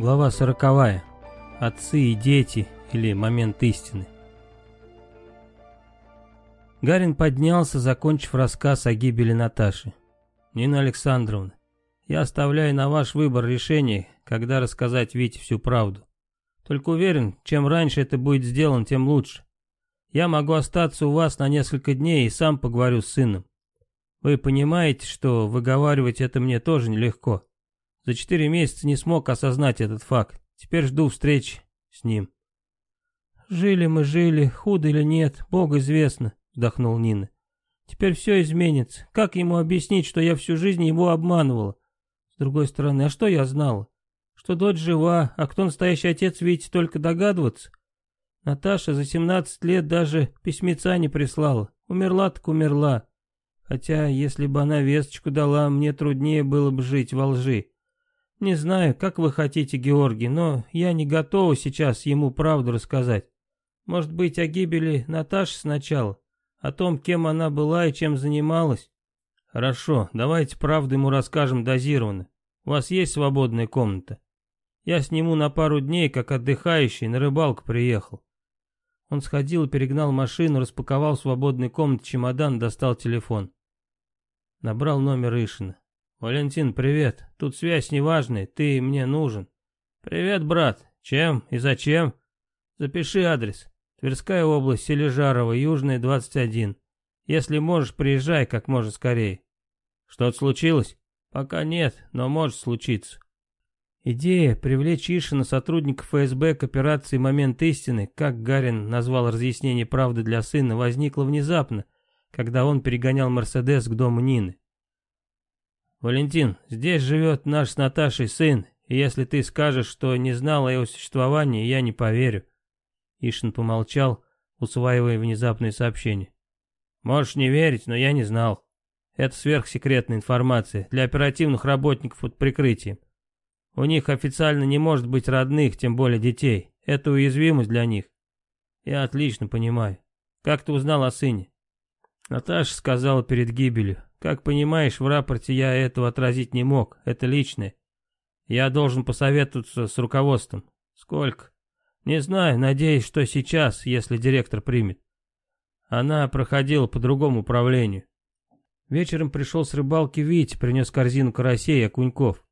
Глава сороковая. Отцы и дети или момент истины. Гарин поднялся, закончив рассказ о гибели Наташи. «Нина Александровна, я оставляю на ваш выбор решение, когда рассказать Вите всю правду. Только уверен, чем раньше это будет сделано, тем лучше. Я могу остаться у вас на несколько дней и сам поговорю с сыном. Вы понимаете, что выговаривать это мне тоже нелегко. За четыре месяца не смог осознать этот факт. Теперь жду встречи с ним. «Жили мы, жили, худо или нет, Бог известно», — вздохнул Нина. «Теперь все изменится. Как ему объяснить, что я всю жизнь его обманывала? С другой стороны, а что я знала? Что дочь жива, а кто настоящий отец, видите, только догадываться. Наташа за семнадцать лет даже письмеца не прислала. Умерла так умерла. Хотя, если бы она весточку дала, мне труднее было бы жить во лжи. Не знаю, как вы хотите, Георгий, но я не готова сейчас ему правду рассказать. Может быть, о гибели Наташи сначала, о том, кем она была и чем занималась. Хорошо, давайте правду ему расскажем дозированно. У вас есть свободная комната? Я сниму на пару дней, как отдыхающий, на рыбалку приехал. Он сходил и перегнал машину, распаковал в свободной комнате чемодан, достал телефон. Набрал номер Ишина. «Валентин, привет. Тут связь неважная, ты мне нужен». «Привет, брат. Чем и зачем?» «Запиши адрес. Тверская область, Сележарова, Южная, 21. Если можешь, приезжай как можно скорее». «Что-то случилось?» «Пока нет, но может случиться». Идея привлечь Ишина сотрудников ФСБ к операции «Момент истины», как Гарин назвал разъяснение правды для сына, возникла внезапно, когда он перегонял Мерседес к дому Нины. «Валентин, здесь живет наш с Наташей сын, и если ты скажешь, что не знал о его существовании, я не поверю». Ишин помолчал, усваивая внезапное сообщение. «Можешь не верить, но я не знал. Это сверхсекретная информация для оперативных работников под прикрытием. У них официально не может быть родных, тем более детей. Это уязвимость для них. Я отлично понимаю. Как ты узнал о сыне?» Наташа сказала перед гибелью. Как понимаешь, в рапорте я этого отразить не мог, это личное. Я должен посоветоваться с руководством. Сколько? Не знаю, надеюсь, что сейчас, если директор примет. Она проходила по другому управлению. Вечером пришел с рыбалки Вить, принес корзину карасей и окуньков.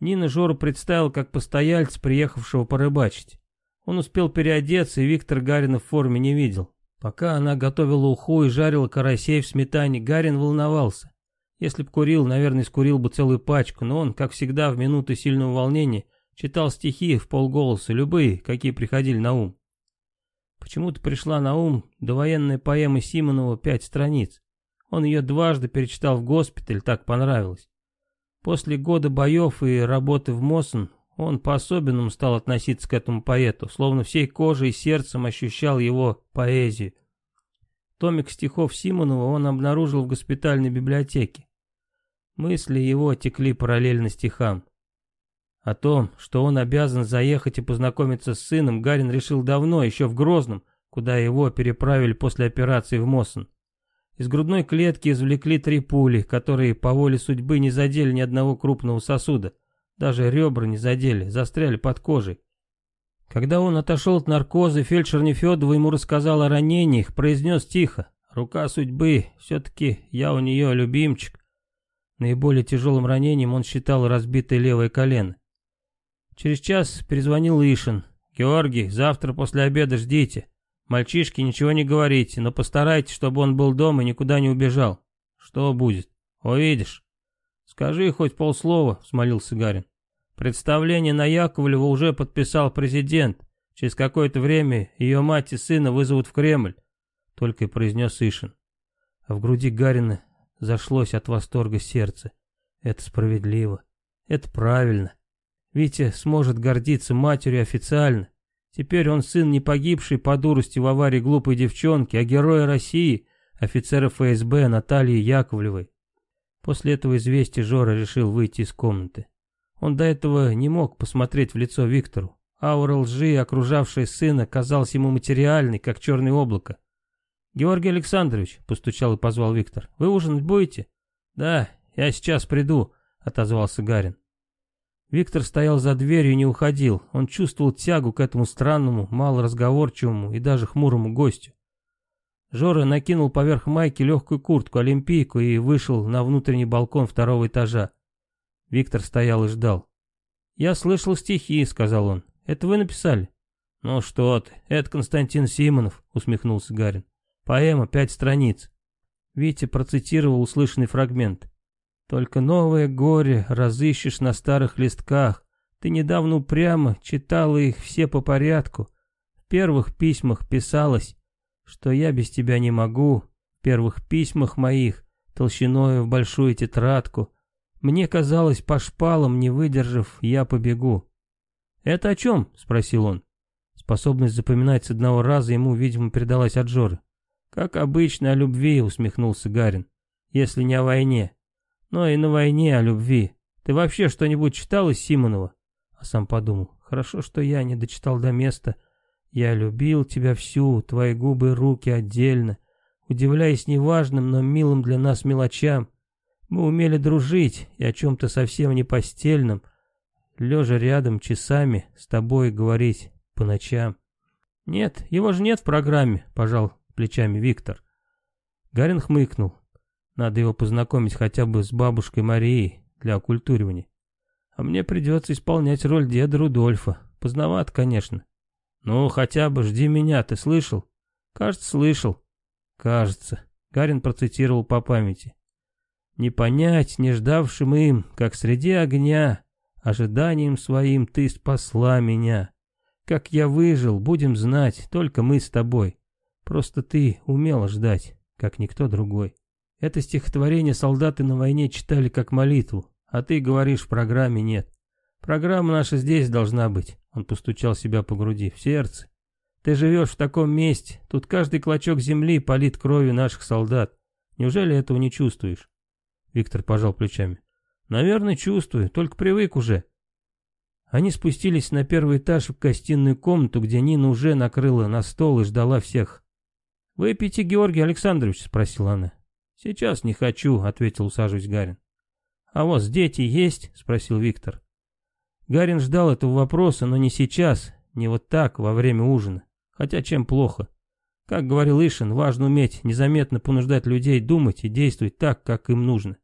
Нина Жору представил как постояльца, приехавшего порыбачить. Он успел переодеться, и Виктор Гарина в форме не видел. Пока она готовила уху и жарила карасей в сметане, Гарин волновался. Если б курил, наверное, скурил бы целую пачку, но он, как всегда, в минуты сильного волнения, читал стихи в полголоса, любые, какие приходили на ум. Почему-то пришла на ум довоенная поэма Симонова «Пять страниц». Он ее дважды перечитал в госпиталь, так понравилось. После года боев и работы в Моссон он по-особенному стал относиться к этому поэту, словно всей кожей и сердцем ощущал его поэзию. Томик стихов Симонова он обнаружил в госпитальной библиотеке. Мысли его текли параллельно стихам. О том, что он обязан заехать и познакомиться с сыном, Гарин решил давно, еще в Грозном, куда его переправили после операции в Моссон. Из грудной клетки извлекли три пули, которые по воле судьбы не задели ни одного крупного сосуда. Даже ребра не задели, застряли под кожей. Когда он отошел от наркоза, фельдшер Нефедова ему рассказал о ранениях, произнес тихо. «Рука судьбы, все-таки я у нее любимчик». Наиболее тяжелым ранением он считал разбитое левое колено. Через час перезвонил Ишин. «Георгий, завтра после обеда ждите. Мальчишке ничего не говорите, но постарайтесь, чтобы он был дома и никуда не убежал. Что будет? Увидишь». «Скажи хоть полслова», — взмолился Гарин. Представление на Яковлева уже подписал президент. Через какое-то время ее мать и сына вызовут в Кремль. Только и произнес Ишин. А в груди Гарина зашлось от восторга сердце. Это справедливо. Это правильно. Витя сможет гордиться матерью официально. Теперь он сын не погибший по дурости в аварии глупой девчонки, а героя России, офицера ФСБ Натальи Яковлевой. После этого известия Жора решил выйти из комнаты. Он до этого не мог посмотреть в лицо Виктору. Аура лжи, окружавшая сына, казалась ему материальной, как черное облако. «Георгий Александрович», — постучал и позвал Виктор, — «вы ужинать будете?» «Да, я сейчас приду», — отозвался Гарин. Виктор стоял за дверью и не уходил. Он чувствовал тягу к этому странному, малоразговорчивому и даже хмурому гостю. Жора накинул поверх майки легкую куртку, олимпийку и вышел на внутренний балкон второго этажа. Виктор стоял и ждал. «Я слышал стихи», — сказал он. «Это вы написали?» «Ну что ты, это Константин Симонов», — усмехнулся Гарин. «Поэма, пять страниц». Витя процитировал услышанный фрагмент. «Только новое горе разыщешь на старых листках. Ты недавно упрямо читала их все по порядку. В первых письмах писалось, что я без тебя не могу. В первых письмах моих, толщиной в большую тетрадку. Мне казалось, по шпалам, не выдержав, я побегу». «Это о чем?» — спросил он. Способность запоминать с одного раза ему, видимо, передалась от Жоры. «Как обычно, о любви», — усмехнулся Гарин. «Если не о войне. Но и на войне о любви. Ты вообще что-нибудь читал из Симонова?» А сам подумал. «Хорошо, что я не дочитал до места. Я любил тебя всю, твои губы и руки отдельно, удивляясь неважным, но милым для нас мелочам. Мы умели дружить и о чем-то совсем не постельном, лежа рядом часами с тобой говорить по ночам. Нет, его же нет в программе, пожал плечами Виктор. Гарин хмыкнул. Надо его познакомить хотя бы с бабушкой Марией для оккультуривания. А мне придется исполнять роль деда Рудольфа. Поздновато, конечно. Ну, хотя бы жди меня, ты слышал? Кажется, слышал. Кажется. Гарин процитировал по памяти. Не понять, не ждавшим им, как среди огня, ожиданием своим ты спасла меня. Как я выжил, будем знать, только мы с тобой. Просто ты умела ждать, как никто другой. Это стихотворение солдаты на войне читали как молитву, а ты говоришь, в программе нет. Программа наша здесь должна быть. Он постучал себя по груди, в сердце. Ты живешь в таком месте, тут каждый клочок земли полит кровью наших солдат. Неужели этого не чувствуешь? Виктор пожал плечами. Наверное, чувствую, только привык уже. Они спустились на первый этаж в гостиную комнату, где Нина уже накрыла на стол и ждала всех. «Выпейте, Георгий Александрович?» — спросила она. «Сейчас не хочу», — ответил, усаживаясь Гарин. «А вас дети есть?» — спросил Виктор. Гарин ждал этого вопроса, но не сейчас, не вот так, во время ужина. Хотя чем плохо? Как говорил Ишин, важно уметь незаметно понуждать людей думать и действовать так, как им нужно.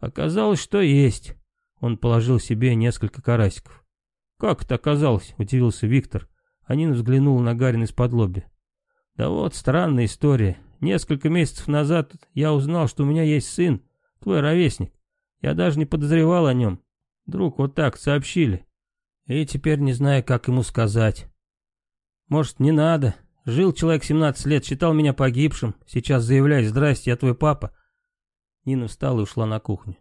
Оказалось, что есть. Он положил себе несколько карасиков. «Как это оказалось?» — удивился Виктор. Анина взглянула на Гарина из-под лоби. «Да вот, странная история. Несколько месяцев назад я узнал, что у меня есть сын, твой ровесник. Я даже не подозревал о нем. Друг вот так сообщили. И теперь не знаю, как ему сказать. Может, не надо. Жил человек 17 лет, считал меня погибшим. Сейчас заявляет, здрасте, я твой папа. Нина встала и ушла на кухню.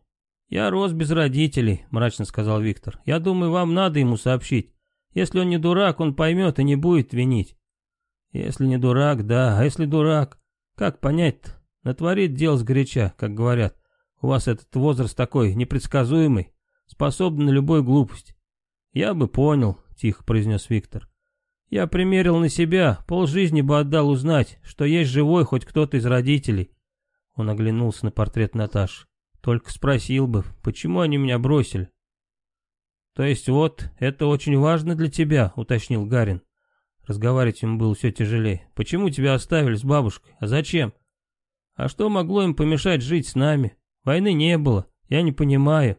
«Я рос без родителей», — мрачно сказал Виктор. «Я думаю, вам надо ему сообщить. Если он не дурак, он поймет и не будет винить». «Если не дурак, да. А если дурак? Как понять-то? Натворит дел сгоряча, как говорят. У вас этот возраст такой непредсказуемый, способный на любую глупость». «Я бы понял», — тихо произнес Виктор. «Я примерил на себя, полжизни бы отдал узнать, что есть живой хоть кто-то из родителей». Он оглянулся на портрет Наташи. Только спросил бы, почему они меня бросили. То есть вот, это очень важно для тебя, уточнил Гарин. Разговаривать ему было все тяжелее. Почему тебя оставили с бабушкой? А зачем? А что могло им помешать жить с нами? Войны не было, я не понимаю.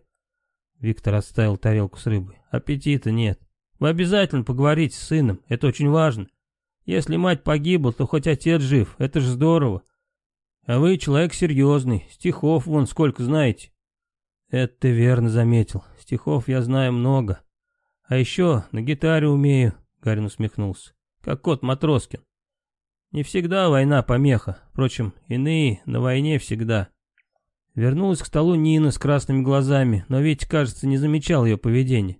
Виктор отставил тарелку с рыбой. Аппетита нет. Вы обязательно поговорите с сыном, это очень важно. Если мать погибла, то хоть отец жив, это же здорово. А вы человек серьезный, стихов вон сколько знаете. Это ты верно заметил, стихов я знаю много. А еще на гитаре умею, Гарин усмехнулся, как кот Матроскин. Не всегда война помеха, впрочем, иные на войне всегда. Вернулась к столу Нина с красными глазами, но ведь, кажется, не замечал ее поведения.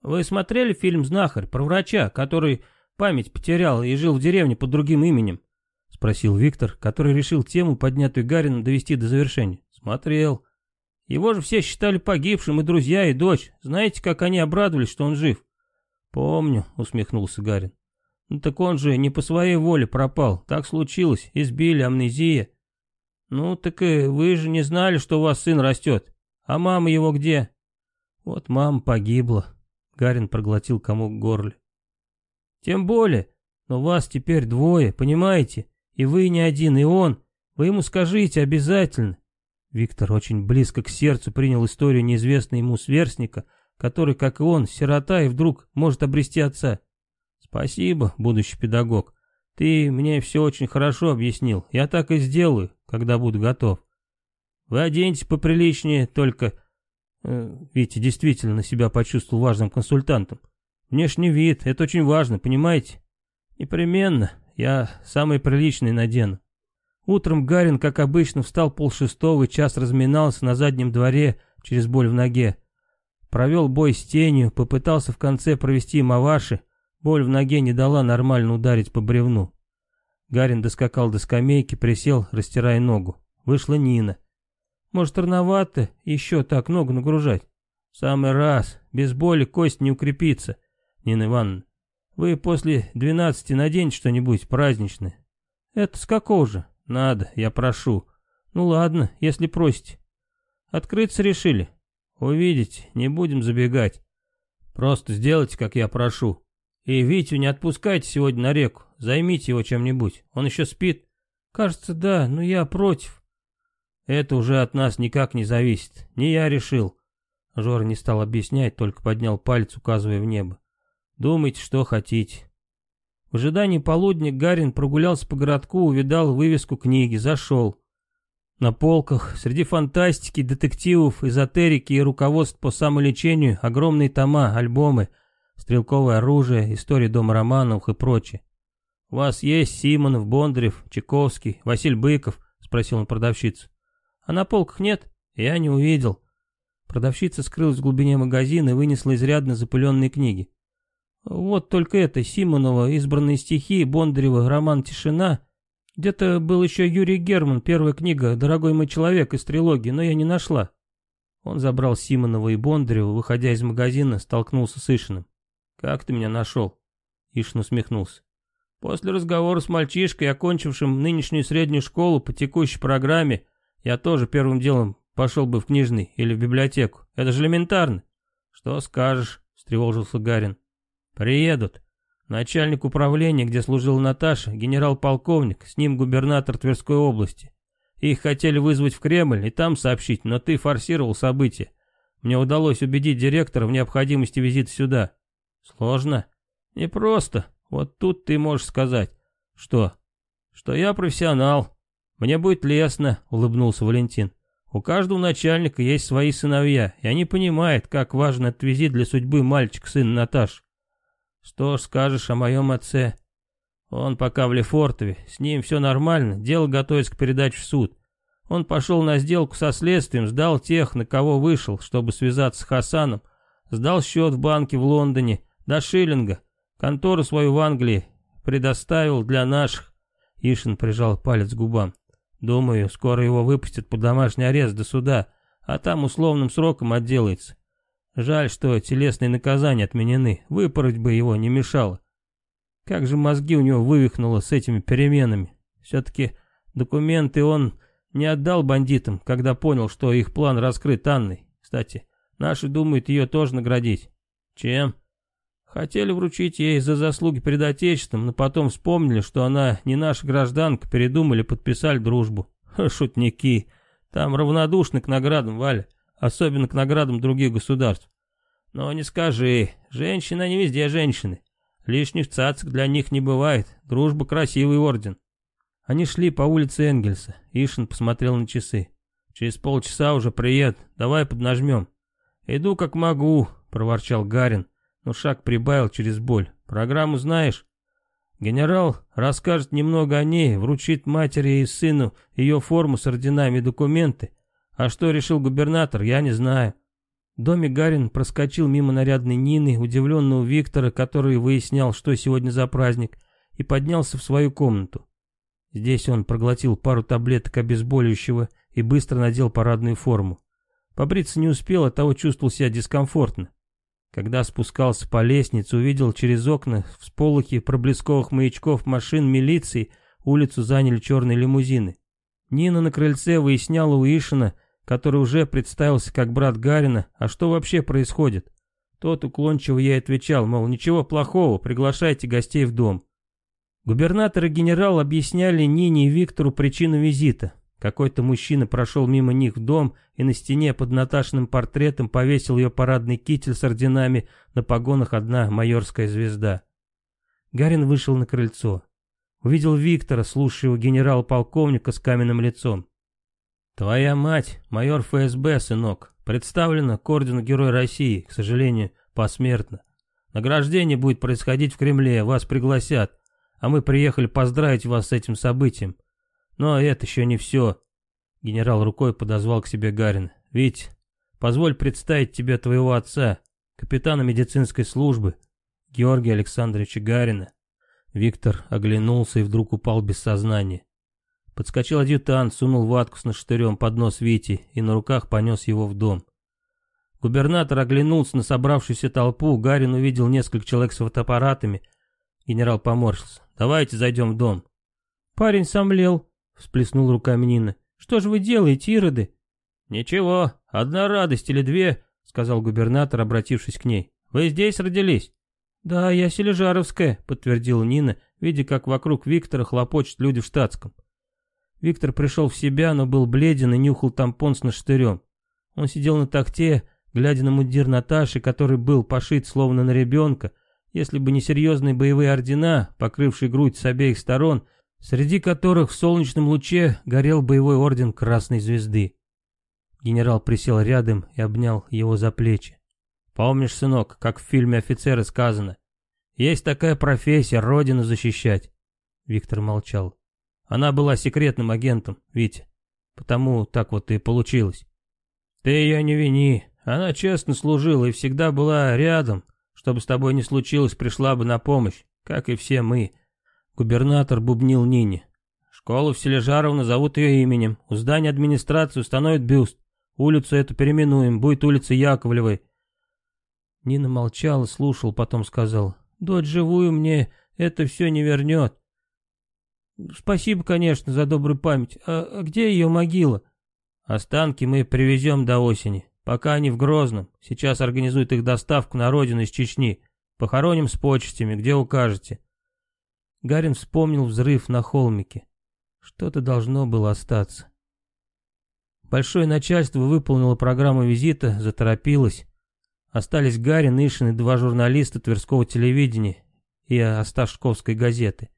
Вы смотрели фильм «Знахарь» про врача, который память потерял и жил в деревне под другим именем? — спросил Виктор, который решил тему, поднятую Гарином, довести до завершения. «Смотрел. Его же все считали погибшим, и друзья, и дочь. Знаете, как они обрадовались, что он жив?» «Помню», — усмехнулся Гарин. «Ну так он же не по своей воле пропал. Так случилось. Избили, амнезия». «Ну так и вы же не знали, что у вас сын растет. А мама его где?» Вот мама погибла. Гарин проглотил комок в горле. Тем более, но вас теперь двое, понимаете? И вы не один, и он. Вы ему скажите обязательно. Виктор очень близко к сердцу принял историю неизвестного ему сверстника, который, как и он, сирота и вдруг может обрести отца. Спасибо, будущий педагог. Ты мне все очень хорошо объяснил. Я так и сделаю, когда буду готов. Вы оденьтесь поприличнее, только... Э, Витя действительно себя почувствовал важным консультантом. Внешний вид, это очень важно, понимаете? Непременно, я самый приличный надену. Утром Гарин, как обычно, встал полшестого и час разминался на заднем дворе через боль в ноге. Провел бой с тенью, попытался в конце провести маваши, боль в ноге не дала нормально ударить по бревну. Гарин доскакал до скамейки, присел, растирая ногу. Вышла Нина. Может, рановато еще так ногу нагружать? самый раз, без боли кость не укрепится, Нина Ивановна. Вы после двенадцати наденьте что-нибудь праздничное. Это с какого же? Надо, я прошу. Ну ладно, если просите. Открыться решили? Увидите, не будем забегать. Просто сделайте, как я прошу. И Витю не отпускайте сегодня на реку. Займите его чем-нибудь. Он еще спит. Кажется, да, но я против. Это уже от нас никак не зависит. Не я решил. Жор не стал объяснять, только поднял палец, указывая в небо. Думайте, что хотите. В ожидании полудня Гарин прогулялся по городку, увидал вывеску книги, зашел. На полках, среди фантастики, детективов, эзотерики и руководств по самолечению, огромные тома, альбомы, стрелковое оружие, истории дома Романовых и прочее. «У вас есть Симонов, Бондарев, Чайковский, Василь Быков?» — спросил он продавщицу. «А на полках нет?» «Я не увидел». Продавщица скрылась в глубине магазина и вынесла изрядно запыленные книги. Вот только это, Симонова, избранные стихи, Бондарева, роман «Тишина». Где-то был еще Юрий Герман, первая книга «Дорогой мой человек» из трилогии, но я не нашла. Он забрал Симонова и Бондарева, выходя из магазина, столкнулся с Ишиным. «Как ты меня нашел?» Ишин усмехнулся. «После разговора с мальчишкой, окончившим нынешнюю среднюю школу по текущей программе, я тоже первым делом пошел бы в книжный или в библиотеку. Это же элементарно». «Что скажешь?» — встревожился Гарин. «Приедут. Начальник управления, где служила Наташа, генерал-полковник, с ним губернатор Тверской области. Их хотели вызвать в Кремль и там сообщить, но ты форсировал события. Мне удалось убедить директора в необходимости визита сюда. Сложно? Не просто. Вот тут ты можешь сказать. Что? Что я профессионал. Мне будет лестно, улыбнулся Валентин. У каждого начальника есть свои сыновья, и они понимают, как важен этот визит для судьбы мальчик, сын Наташи. Что ж скажешь о моем отце? Он пока в Лефортове, с ним все нормально, дело готовится к передаче в суд. Он пошел на сделку со следствием, сдал тех, на кого вышел, чтобы связаться с Хасаном, сдал счет в банке в Лондоне, до шиллинга, контору свою в Англии предоставил для наших. Ишин прижал палец к губам. Думаю, скоро его выпустят под домашний арест до суда, а там условным сроком отделается. Жаль, что телесные наказания отменены, выпороть бы его не мешало. Как же мозги у него вывихнуло с этими переменами. Все-таки документы он не отдал бандитам, когда понял, что их план раскрыт Анной. Кстати, наши думают ее тоже наградить. Чем? Хотели вручить ей за заслуги перед Отечеством, но потом вспомнили, что она не наша гражданка, передумали, подписали дружбу. Шутники. Там равнодушны к наградам, Валя особенно к наградам других государств. Но не скажи, женщины не везде женщины. Лишних цацик для них не бывает, дружба красивый орден. Они шли по улице Энгельса, Ишин посмотрел на часы. Через полчаса уже приедут, давай поднажмем. Иду как могу, проворчал Гарин, но шаг прибавил через боль. Программу знаешь? Генерал расскажет немного о ней, вручит матери и сыну ее форму с орденами и документы, а что решил губернатор, я не знаю. Доме Гарин проскочил мимо нарядной Нины, удивленного Виктора, который выяснял, что сегодня за праздник, и поднялся в свою комнату. Здесь он проглотил пару таблеток обезболивающего и быстро надел парадную форму. Побриться не успел, оттого чувствовал себя дискомфортно. Когда спускался по лестнице, увидел через окна в сполохе проблесковых маячков машин милиции улицу заняли черные лимузины. Нина на крыльце выясняла у Ишина, который уже представился как брат Гарина, а что вообще происходит? Тот уклончиво ей отвечал, мол, ничего плохого, приглашайте гостей в дом. Губернатор и генерал объясняли Нине и Виктору причину визита. Какой-то мужчина прошел мимо них в дом и на стене под Наташиным портретом повесил ее парадный китель с орденами, на погонах одна майорская звезда. Гарин вышел на крыльцо. Увидел Виктора, слушающего генерал-полковника с каменным лицом. «Твоя мать, майор ФСБ, сынок, представлена к ордену Герой России, к сожалению, посмертно. Награждение будет происходить в Кремле, вас пригласят, а мы приехали поздравить вас с этим событием. Но это еще не все». Генерал рукой подозвал к себе Гарина. «Вить, позволь представить тебе твоего отца, капитана медицинской службы, Георгия Александровича Гарина». Виктор оглянулся и вдруг упал без сознания. Подскочил адъютант, сунул ватку с наштырем под нос Вити и на руках понес его в дом. Губернатор оглянулся на собравшуюся толпу, Гарин увидел несколько человек с фотоаппаратами. Генерал поморщился. «Давайте зайдем в дом». «Парень сомлел», — всплеснул руками Нина. «Что же вы делаете, ироды?» «Ничего, одна радость или две», — сказал губернатор, обратившись к ней. «Вы здесь родились?» «Да, я Сележаровская», — подтвердила Нина, видя, как вокруг Виктора хлопочут люди в штатском. Виктор пришел в себя, но был бледен и нюхал тампон с наштырем. Он сидел на такте, глядя на мундир Наташи, который был пошит словно на ребенка, если бы не серьезные боевые ордена, покрывшие грудь с обеих сторон, среди которых в солнечном луче горел боевой орден Красной Звезды. Генерал присел рядом и обнял его за плечи. «Помнишь, сынок, как в фильме «Офицеры» сказано? Есть такая профессия — родину защищать». Виктор молчал. Она была секретным агентом, Витя. Потому так вот и получилось. Ты ее не вини. Она честно служила и всегда была рядом. Чтобы с тобой не случилось, пришла бы на помощь, как и все мы. Губернатор бубнил Нине. Школу в Сележаровна зовут ее именем. У здания администрации установят бюст. Улицу эту переименуем, будет улица Яковлевой. Нина молчала, слушал, потом сказал. Дочь живую мне это все не вернет. Спасибо, конечно, за добрую память. А, а где ее могила? Останки мы привезем до осени. Пока они в Грозном. Сейчас организуют их доставку на родину из Чечни. Похороним с почестями, где укажете. Гарин вспомнил взрыв на холмике. Что-то должно было остаться. Большое начальство выполнило программу визита, заторопилось. Остались Гарин, Ишин и два журналиста Тверского телевидения и Осташковской газеты.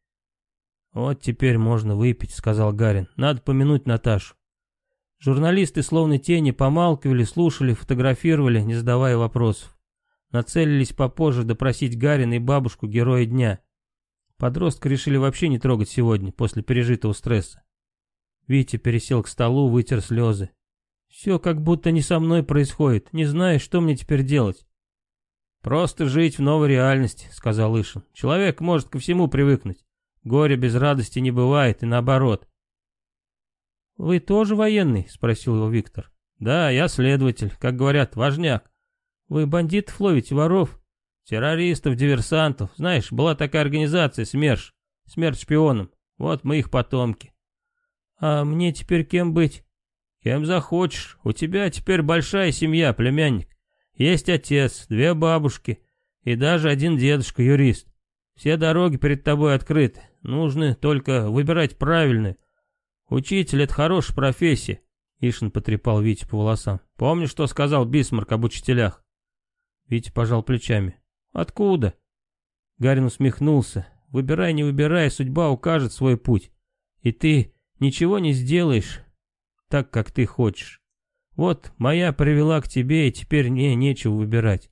«Вот теперь можно выпить», — сказал Гарин. «Надо помянуть Наташу». Журналисты словно тени помалкивали, слушали, фотографировали, не задавая вопросов. Нацелились попозже допросить Гарина и бабушку героя дня. Подростка решили вообще не трогать сегодня, после пережитого стресса. Витя пересел к столу, вытер слезы. «Все как будто не со мной происходит, не знаю, что мне теперь делать». «Просто жить в новой реальности», — сказал Ишин. «Человек может ко всему привыкнуть. Горе без радости не бывает, и наоборот. «Вы тоже военный?» — спросил его Виктор. «Да, я следователь, как говорят, важняк». «Вы бандитов ловите, воров?» «Террористов, диверсантов. Знаешь, была такая организация, СМЕРШ, смерть шпионам. Вот мы их потомки». «А мне теперь кем быть?» «Кем захочешь. У тебя теперь большая семья, племянник. Есть отец, две бабушки и даже один дедушка-юрист. Все дороги перед тобой открыты. Нужно только выбирать правильную. Учитель — это хорошая профессия. Ишин потрепал Витю по волосам. Помнишь, что сказал Бисмарк об учителях? Витя пожал плечами. Откуда? Гарин усмехнулся. Выбирай, не выбирай, судьба укажет свой путь. И ты ничего не сделаешь так, как ты хочешь. Вот моя привела к тебе, и теперь мне нечего выбирать.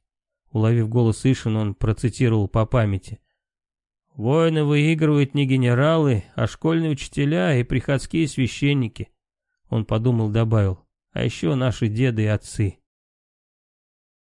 Уловив голос Ишин, он процитировал по памяти. Войны выигрывают не генералы, а школьные учителя и приходские священники. Он подумал, добавил, а еще наши деды и отцы.